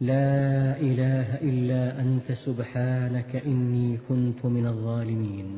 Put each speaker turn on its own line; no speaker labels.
لا إله إلا أنت سبحانك إني كنت من الظالمين.